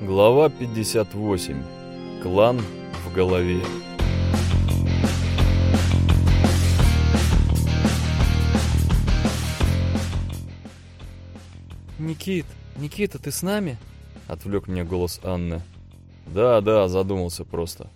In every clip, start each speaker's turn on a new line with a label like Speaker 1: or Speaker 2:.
Speaker 1: Глава 58. Клан в голове.
Speaker 2: «Никит, Никита, ты с нами?»
Speaker 1: — отвлек меня голос Анны. «Да, да, задумался просто».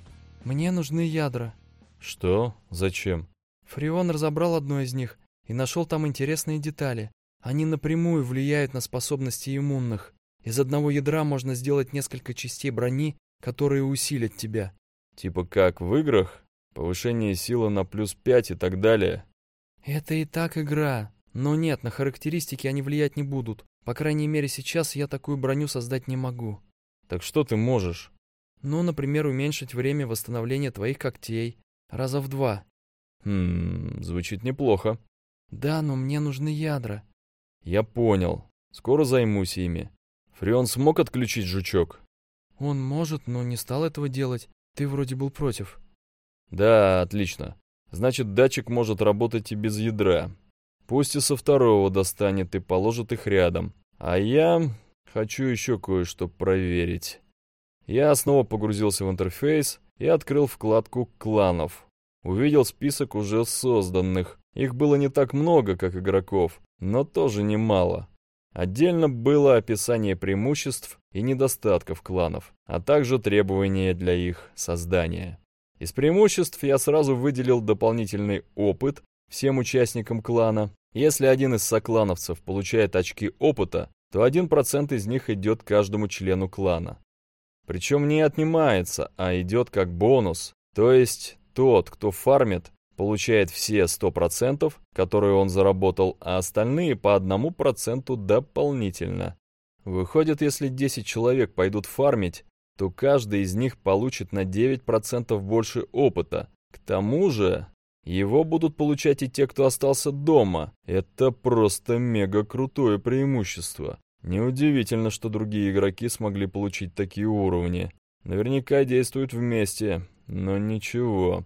Speaker 2: «Мне нужны ядра».
Speaker 1: «Что? Зачем?»
Speaker 2: Фреон разобрал одно из них и нашел там интересные детали. Они напрямую влияют на способности иммунных. Из одного ядра можно сделать несколько частей брони, которые усилят тебя.
Speaker 1: Типа как в играх? Повышение силы на плюс 5 и так далее?
Speaker 2: Это и так игра. Но нет, на характеристики они влиять не будут. По крайней мере, сейчас я такую броню создать не могу.
Speaker 1: Так что ты можешь?
Speaker 2: Ну, например, уменьшить время восстановления твоих когтей. Раза в два.
Speaker 1: Хм, звучит неплохо.
Speaker 2: Да, но мне нужны ядра.
Speaker 1: Я понял. Скоро займусь ими. Фреон смог отключить жучок?
Speaker 2: Он может, но не стал этого делать. Ты вроде был против.
Speaker 1: Да, отлично. Значит, датчик может работать и без ядра. Пусть и со второго достанет и положит их рядом. А я хочу еще кое-что проверить. Я снова погрузился в интерфейс и открыл вкладку кланов. Увидел список уже созданных. Их было не так много, как игроков, но тоже немало. Отдельно было описание преимуществ и недостатков кланов, а также требования для их создания. Из преимуществ я сразу выделил дополнительный опыт всем участникам клана. Если один из соклановцев получает очки опыта, то 1% из них идет каждому члену клана. Причем не отнимается, а идет как бонус, то есть тот, кто фармит, получает все 100%, которые он заработал, а остальные по 1% дополнительно. Выходит, если 10 человек пойдут фармить, то каждый из них получит на 9% больше опыта. К тому же, его будут получать и те, кто остался дома. Это просто мега крутое преимущество. Неудивительно, что другие игроки смогли получить такие уровни. Наверняка действуют вместе, но ничего.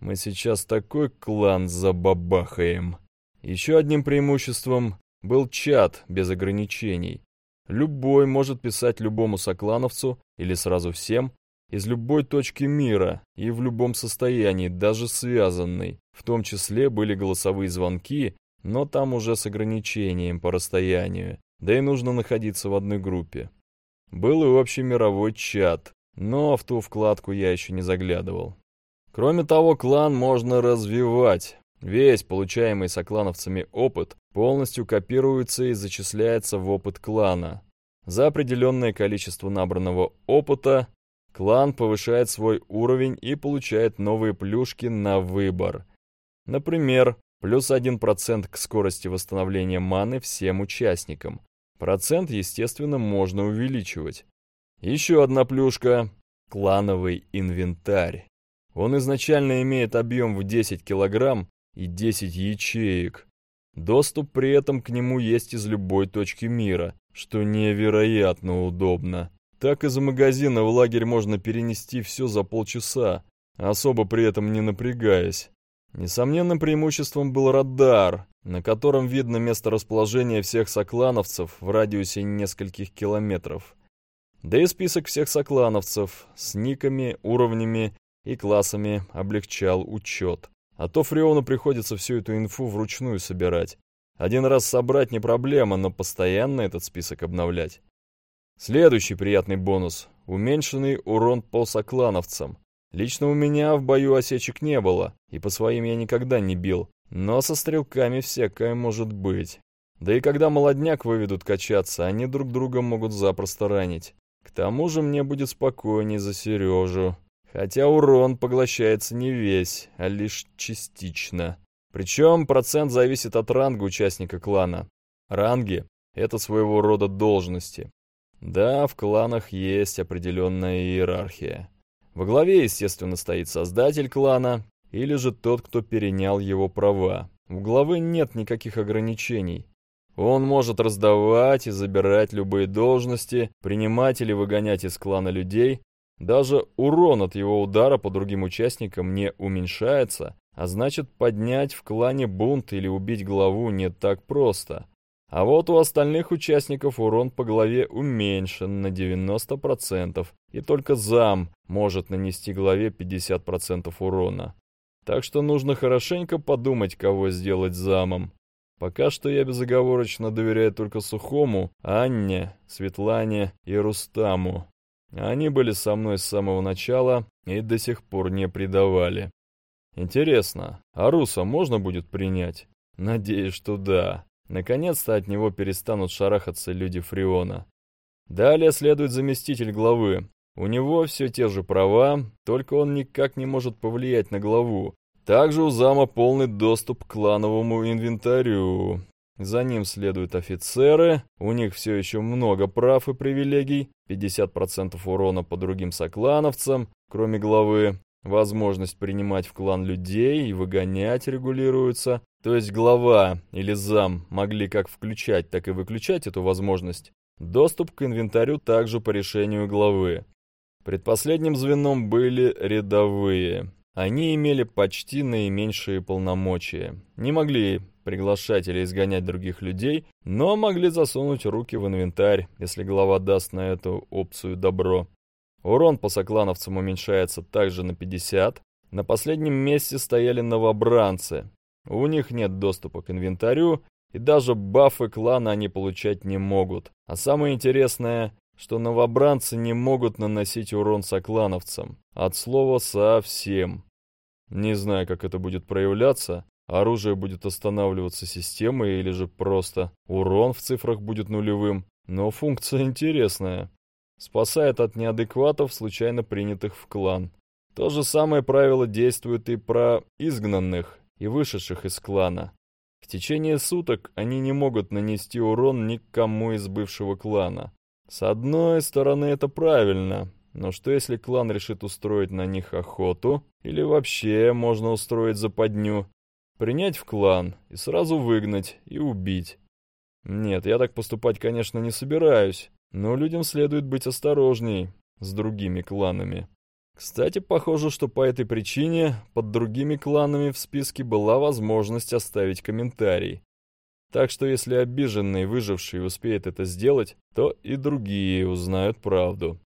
Speaker 1: Мы сейчас такой клан забабахаем. Еще одним преимуществом был чат без ограничений. Любой может писать любому соклановцу или сразу всем из любой точки мира и в любом состоянии, даже связанный. В том числе были голосовые звонки, но там уже с ограничением по расстоянию, да и нужно находиться в одной группе. Был и общемировой чат, но в ту вкладку я еще не заглядывал. Кроме того, клан можно развивать. Весь получаемый соклановцами опыт полностью копируется и зачисляется в опыт клана. За определенное количество набранного опыта клан повышает свой уровень и получает новые плюшки на выбор. Например, плюс 1% к скорости восстановления маны всем участникам. Процент, естественно, можно увеличивать. Еще одна плюшка – клановый инвентарь. Он изначально имеет объем в 10 килограмм и 10 ячеек. Доступ при этом к нему есть из любой точки мира, что невероятно удобно. Так из магазина в лагерь можно перенести все за полчаса, особо при этом не напрягаясь. Несомненным преимуществом был радар, на котором видно место расположения всех соклановцев в радиусе нескольких километров. Да и список всех соклановцев с никами, уровнями и классами облегчал учет. А то Фреону приходится всю эту инфу вручную собирать. Один раз собрать не проблема, но постоянно этот список обновлять. Следующий приятный бонус – уменьшенный урон по соклановцам. Лично у меня в бою осечек не было, и по своим я никогда не бил, но со стрелками всякое может быть. Да и когда молодняк выведут качаться, они друг друга могут запросто ранить. К тому же мне будет спокойней за Сережу. Хотя урон поглощается не весь, а лишь частично. Причем процент зависит от ранга участника клана. Ранги — это своего рода должности. Да, в кланах есть определенная иерархия. Во главе, естественно, стоит создатель клана или же тот, кто перенял его права. У главы нет никаких ограничений. Он может раздавать и забирать любые должности, принимать или выгонять из клана людей, даже урон от его удара по другим участникам не уменьшается, а значит поднять в клане бунт или убить главу не так просто. А вот у остальных участников урон по голове уменьшен на 90%, и только зам может нанести голове 50% урона. Так что нужно хорошенько подумать, кого сделать замом. Пока что я безоговорочно доверяю только Сухому, Анне, Светлане и Рустаму. Они были со мной с самого начала и до сих пор не предавали. Интересно, а Руса можно будет принять? Надеюсь, что да. Наконец-то от него перестанут шарахаться люди Фриона. Далее следует заместитель главы. У него все те же права, только он никак не может повлиять на главу. Также у зама полный доступ к клановому инвентарю. За ним следуют офицеры, у них все еще много прав и привилегий, 50% урона по другим соклановцам, кроме главы, возможность принимать в клан людей и выгонять регулируется, то есть глава или зам могли как включать, так и выключать эту возможность. Доступ к инвентарю также по решению главы. Предпоследним звеном были рядовые. Они имели почти наименьшие полномочия. Не могли приглашать или изгонять других людей, но могли засунуть руки в инвентарь, если глава даст на эту опцию добро. Урон по соклановцам уменьшается также на 50. На последнем месте стояли новобранцы. У них нет доступа к инвентарю, и даже бафы клана они получать не могут. А самое интересное, что новобранцы не могут наносить урон соклановцам. От слова «совсем». Не знаю, как это будет проявляться. Оружие будет останавливаться системой или же просто урон в цифрах будет нулевым. Но функция интересная. Спасает от неадекватов, случайно принятых в клан. То же самое правило действует и про изгнанных и вышедших из клана. В течение суток они не могут нанести урон никому из бывшего клана. С одной стороны, это правильно, но что если клан решит устроить на них охоту? Или вообще можно устроить западню? Принять в клан и сразу выгнать и убить. Нет, я так поступать, конечно, не собираюсь, но людям следует быть осторожней с другими кланами. Кстати, похоже, что по этой причине под другими кланами в списке была возможность оставить комментарий. Так что если обиженный выживший успеет это сделать, то и другие узнают правду.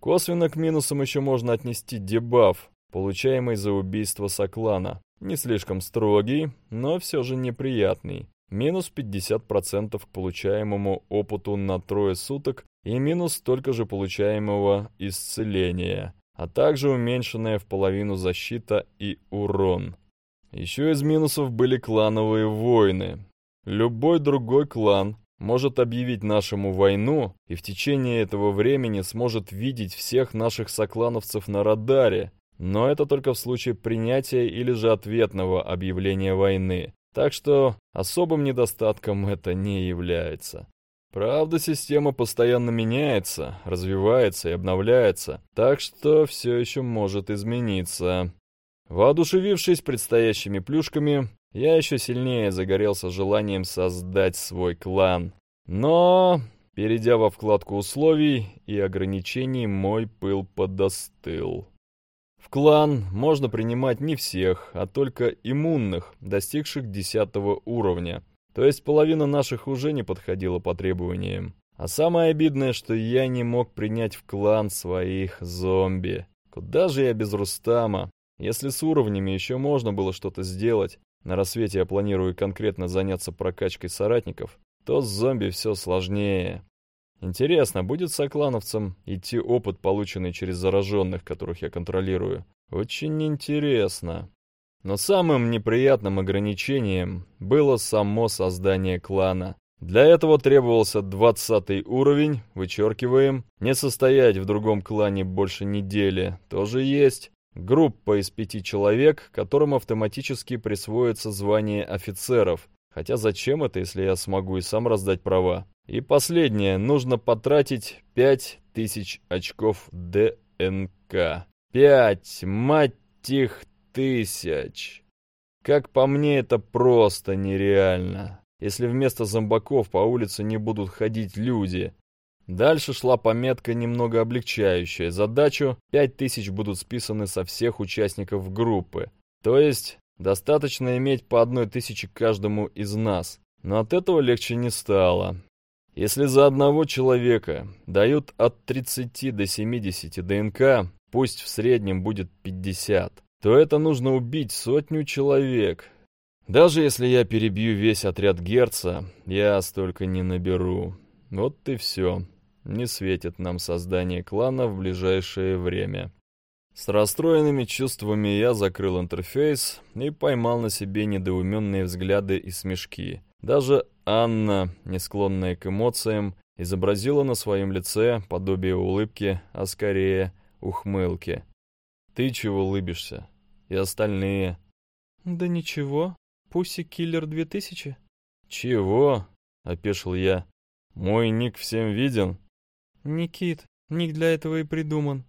Speaker 1: Косвенно к минусам еще можно отнести дебаф, получаемый за убийство Соклана. Не слишком строгий, но все же неприятный. Минус 50% к получаемому опыту на трое суток и минус столько же получаемого исцеления а также уменьшенная в половину защита и урон. Еще из минусов были клановые войны. Любой другой клан может объявить нашему войну и в течение этого времени сможет видеть всех наших соклановцев на радаре, но это только в случае принятия или же ответного объявления войны, так что особым недостатком это не является. Правда, система постоянно меняется, развивается и обновляется, так что все еще может измениться. Воодушевившись предстоящими плюшками, я еще сильнее загорелся желанием создать свой клан. Но, перейдя во вкладку условий и ограничений, мой пыл подостыл. В клан можно принимать не всех, а только иммунных, достигших 10 уровня – то есть половина наших уже не подходила по требованиям. А самое обидное, что я не мог принять в клан своих зомби. Куда же я без Рустама? Если с уровнями еще можно было что-то сделать, на рассвете я планирую конкретно заняться прокачкой соратников, то с зомби все сложнее. Интересно, будет соклановцам идти опыт, полученный через зараженных, которых я контролирую? Очень интересно. Но самым неприятным ограничением было само создание клана. Для этого требовался 20 уровень, вычеркиваем, не состоять в другом клане больше недели, тоже есть. Группа из пяти человек, которым автоматически присвоится звание офицеров. Хотя зачем это, если я смогу и сам раздать права? И последнее, нужно потратить 5000 очков ДНК. 5, мать их тысяч. Как по мне, это просто нереально. Если вместо зомбаков по улице не будут ходить люди. Дальше шла пометка, немного облегчающая. Задачу 5000 будут списаны со всех участников группы. То есть, достаточно иметь по одной тысяче каждому из нас. но от этого легче не стало. Если за одного человека дают от 30 до 70 ДНК, пусть в среднем будет 50, то это нужно убить сотню человек. Даже если я перебью весь отряд Герца, я столько не наберу. Вот и все. Не светит нам создание клана в ближайшее время. С расстроенными чувствами я закрыл интерфейс и поймал на себе недоуменные взгляды и смешки. Даже Анна, не склонная к эмоциям, изобразила на своем лице подобие улыбки, а скорее ухмылки. «Ты чего улыбишься? И остальные?»
Speaker 2: «Да ничего. Пусси Киллер 2000?»
Speaker 1: «Чего?» — опешил я. «Мой ник всем виден?»
Speaker 2: «Никит, ник для этого и придуман.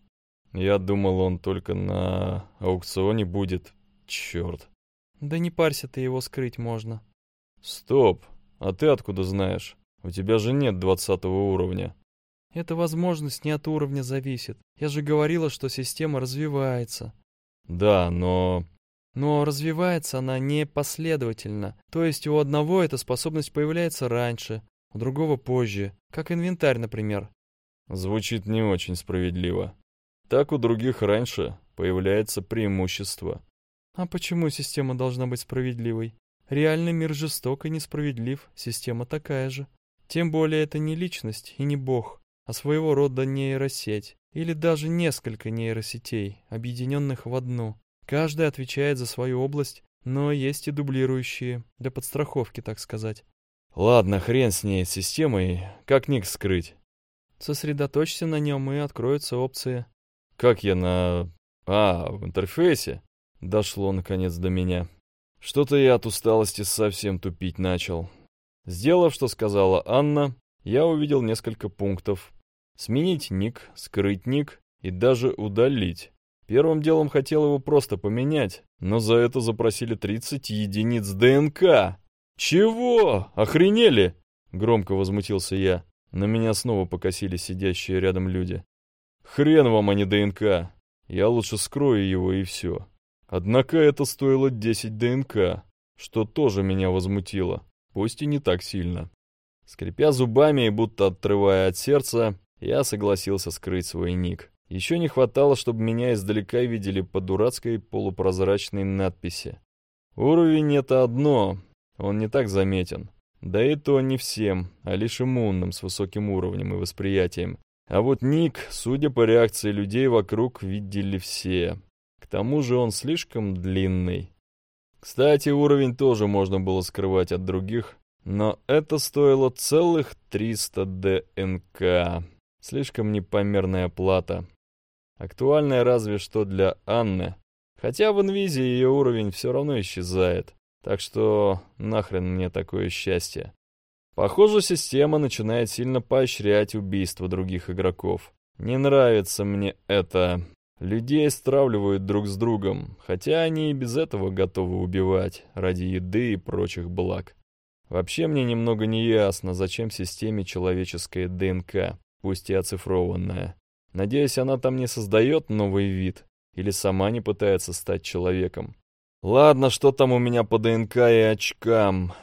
Speaker 1: Я думал, он только на аукционе будет. Черт.
Speaker 2: Да не парься ты, его скрыть можно.
Speaker 1: Стоп. А ты откуда знаешь? У тебя же нет двадцатого уровня.
Speaker 2: Эта возможность не от уровня зависит. Я же говорила, что система развивается.
Speaker 1: Да, но...
Speaker 2: Но развивается она не последовательно. То есть у одного эта способность появляется раньше, у другого позже. Как инвентарь, например.
Speaker 1: Звучит не очень справедливо. Так у других раньше появляется преимущество.
Speaker 2: А почему система должна быть справедливой? Реальный мир жесток и несправедлив, система такая же. Тем более это не личность и не бог, а своего рода нейросеть, или даже несколько нейросетей, объединенных в одну. Каждая отвечает за свою область, но есть и дублирующие, для подстраховки, так сказать.
Speaker 1: Ладно, хрен с ней, системой, как ник скрыть?
Speaker 2: Сосредоточься на нем, и откроются опции.
Speaker 1: Как я на... А, в интерфейсе? Дошло наконец до меня. Что-то я от усталости совсем тупить начал. Сделав, что сказала Анна, я увидел несколько пунктов. Сменить ник, скрыть ник и даже удалить. Первым делом хотел его просто поменять, но за это запросили 30 единиц ДНК. «Чего? Охренели?» — громко возмутился я. На меня снова покосили сидящие рядом люди. Хрен вам, а не ДНК. Я лучше скрою его и все. Однако это стоило 10 ДНК, что тоже меня возмутило, пусть и не так сильно. Скрипя зубами и будто отрывая от сердца, я согласился скрыть свой ник. Еще не хватало, чтобы меня издалека видели по дурацкой полупрозрачной надписи. Уровень — это одно, он не так заметен. Да и то не всем, а лишь иммунным с высоким уровнем и восприятием. А вот ник, судя по реакции людей вокруг, видели все. К тому же он слишком длинный. Кстати, уровень тоже можно было скрывать от других, но это стоило целых 300 ДНК. Слишком непомерная плата. Актуальная разве что для Анны. Хотя в инвизе ее уровень все равно исчезает. Так что нахрен мне такое счастье. Похоже, система начинает сильно поощрять убийство других игроков. Не нравится мне это. Людей стравливают друг с другом, хотя они и без этого готовы убивать ради еды и прочих благ. Вообще мне немного не ясно, зачем системе человеческая ДНК, пусть и оцифрованная. Надеюсь, она там не создает новый вид или сама не пытается стать человеком. Ладно, что там у меня по ДНК и очкам.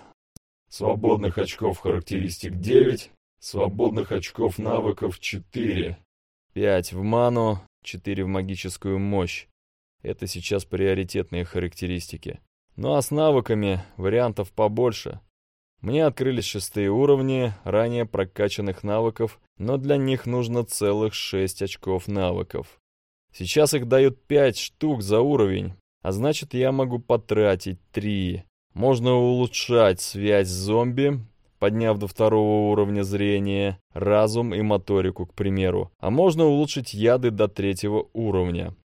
Speaker 3: Свободных очков характеристик 9, свободных очков навыков 4.
Speaker 1: 5 в ману, 4 в магическую мощь. Это сейчас приоритетные характеристики. Ну а с навыками вариантов побольше. Мне открылись шестые уровни ранее прокачанных навыков, но для них нужно целых 6 очков навыков. Сейчас их дают 5 штук за уровень, а значит я могу потратить 3. Можно улучшать связь с зомби, подняв до второго уровня зрения, разум и моторику, к примеру. А можно улучшить яды до третьего уровня.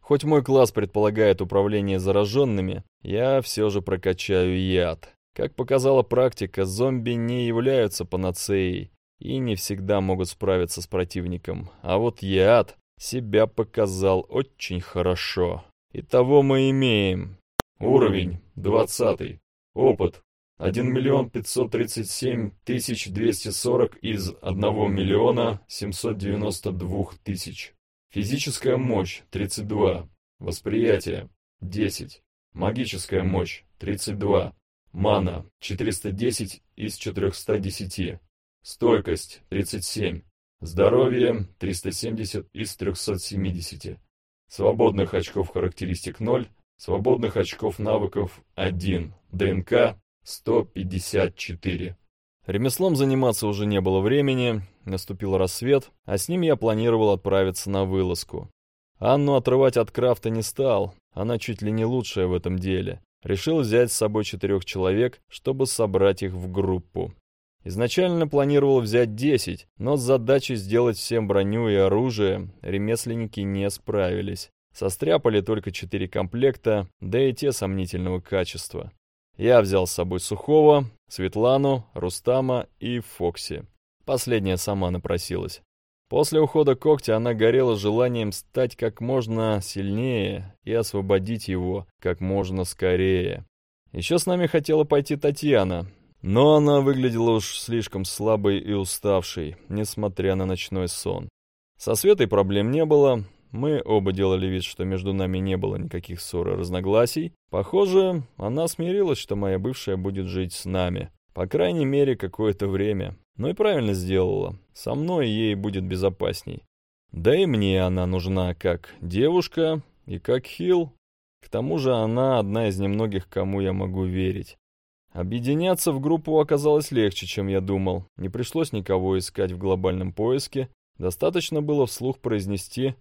Speaker 1: Хоть мой класс предполагает управление зараженными, я все же прокачаю яд. Как показала практика, зомби не являются панацеей и не всегда могут справиться с противником. А вот яд себя показал очень хорошо. Итого мы имеем
Speaker 3: Уровень 20. Опыт 1 миллион 537 тысяч 240 из 1 миллиона 792 тысяч. Физическая мощь 32. Восприятие 10. Магическая мощь 32. Мана 410 из 410. Стойкость 37. Здоровье 370 из 370. Свободных очков характеристик 0. Свободных очков навыков 1. ДНК 154.
Speaker 1: Ремеслом заниматься уже не было времени, наступил рассвет, а с ним я планировал отправиться на вылазку. Анну отрывать от крафта не стал, она чуть ли не лучшая в этом деле. Решил взять с собой четырех человек, чтобы собрать их в группу. Изначально планировал взять 10, но с задачей сделать всем броню и оружие ремесленники не справились. Состряпали только 4 комплекта, да и те сомнительного качества. Я взял с собой Сухого, Светлану, Рустама и Фокси. Последняя сама напросилась. После ухода когтя она горела желанием стать как можно сильнее и освободить его как можно скорее. Еще с нами хотела пойти Татьяна, но она выглядела уж слишком слабой и уставшей, несмотря на ночной сон. Со Светой проблем не было, мы оба делали вид, что между нами не было никаких ссор и разногласий. Похоже, она смирилась, что моя бывшая будет жить с нами. По крайней мере, какое-то время. Ну и правильно сделала. Со мной ей будет безопасней. Да и мне она нужна как девушка и как хил. К тому же она одна из немногих, кому я могу верить. Объединяться в группу оказалось легче, чем я думал. Не пришлось никого искать в глобальном поиске. Достаточно было вслух произнести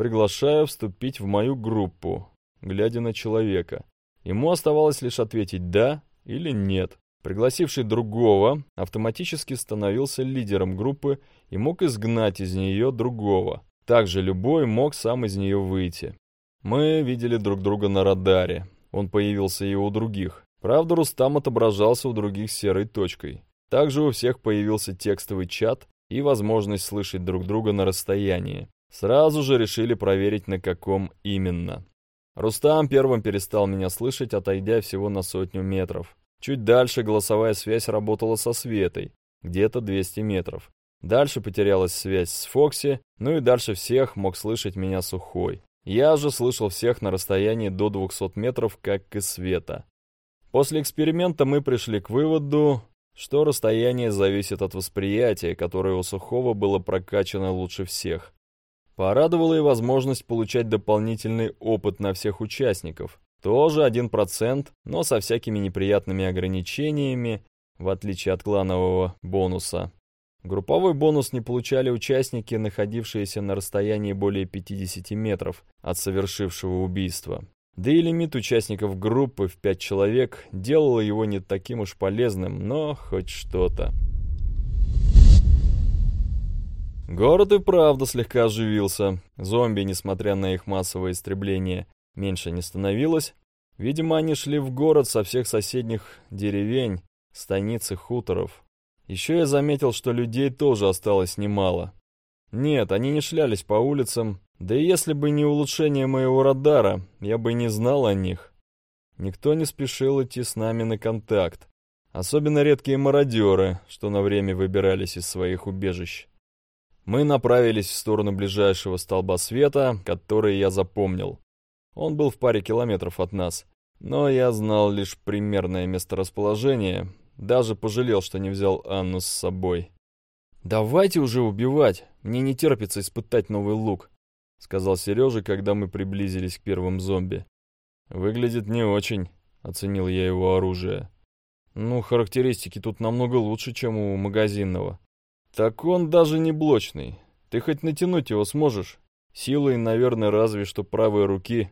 Speaker 1: Приглашаю вступить в мою группу, глядя на человека. Ему оставалось лишь ответить «да» или «нет». Пригласивший другого автоматически становился лидером группы и мог изгнать из нее другого. Также любой мог сам из нее выйти. Мы видели друг друга на радаре. Он появился и у других. Правда, Рустам отображался у других серой точкой. Также у всех появился текстовый чат и возможность слышать друг друга на расстоянии. Сразу же решили проверить, на каком именно. Рустам первым перестал меня слышать, отойдя всего на сотню метров. Чуть дальше голосовая связь работала со Светой, где-то 200 метров. Дальше потерялась связь с Фокси, ну и дальше всех мог слышать меня Сухой. Я же слышал всех на расстоянии до 200 метров, как и Света. После эксперимента мы пришли к выводу, что расстояние зависит от восприятия, которое у Сухого было прокачано лучше всех. Порадовала и возможность получать дополнительный опыт на всех участников. Тоже 1%, но со всякими неприятными ограничениями, в отличие от кланового бонуса. Групповой бонус не получали участники, находившиеся на расстоянии более 50 метров от совершившего убийства. Да и лимит участников группы в 5 человек делал его не таким уж полезным, но хоть что-то. Город и правда слегка оживился. Зомби, несмотря на их массовое истребление, меньше не становилось. Видимо, они шли в город со всех соседних деревень, станиц и хуторов. Еще я заметил, что людей тоже осталось немало. Нет, они не шлялись по улицам, да и если бы не улучшение моего радара, я бы не знал о них. Никто не спешил идти с нами на контакт. Особенно редкие мародеры, что на время выбирались из своих убежищ. Мы направились в сторону ближайшего столба света, который я запомнил. Он был в паре километров от нас, но я знал лишь примерное месторасположение, даже пожалел, что не взял Анну с собой. «Давайте уже убивать, мне не терпится испытать новый лук», сказал Сережа, когда мы приблизились к первым зомби. «Выглядит не очень», — оценил я его оружие. «Ну, характеристики тут намного лучше, чем у магазинного», так он даже не блочный. Ты хоть натянуть его сможешь? Силой, наверное, разве что правой руки.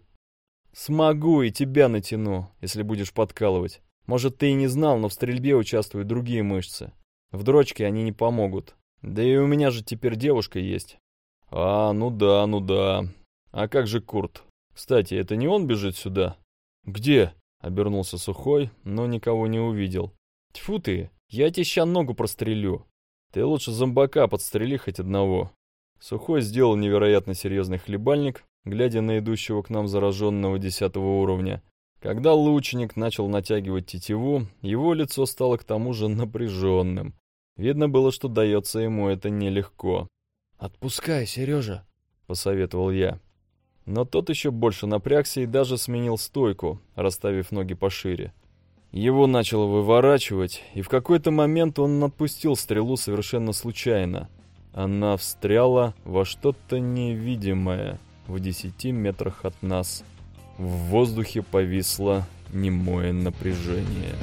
Speaker 1: Смогу и тебя натяну, если будешь подкалывать. Может, ты и не знал, но в стрельбе участвуют другие мышцы. В дрочке они не помогут. Да и у меня же теперь девушка есть. А, ну да, ну да. А как же Курт? Кстати, это не он бежит сюда? Где? Обернулся Сухой, но никого не увидел. Тьфу ты, я тебе ща ногу прострелю. Ты лучше зомбака подстрели хоть одного. Сухой сделал невероятно серьезный хлебальник, глядя на идущего к нам зараженного десятого уровня. Когда лучник начал натягивать тетиву, его лицо стало к тому же напряженным. Видно было, что дается ему это нелегко. «Отпускай, Сережа», — посоветовал я. Но тот еще больше напрягся и даже сменил стойку, расставив ноги пошире. Его начало выворачивать, и в какой-то момент он отпустил стрелу совершенно случайно. Она встряла во что-то невидимое в десяти метрах от нас. В воздухе повисло немое напряжение.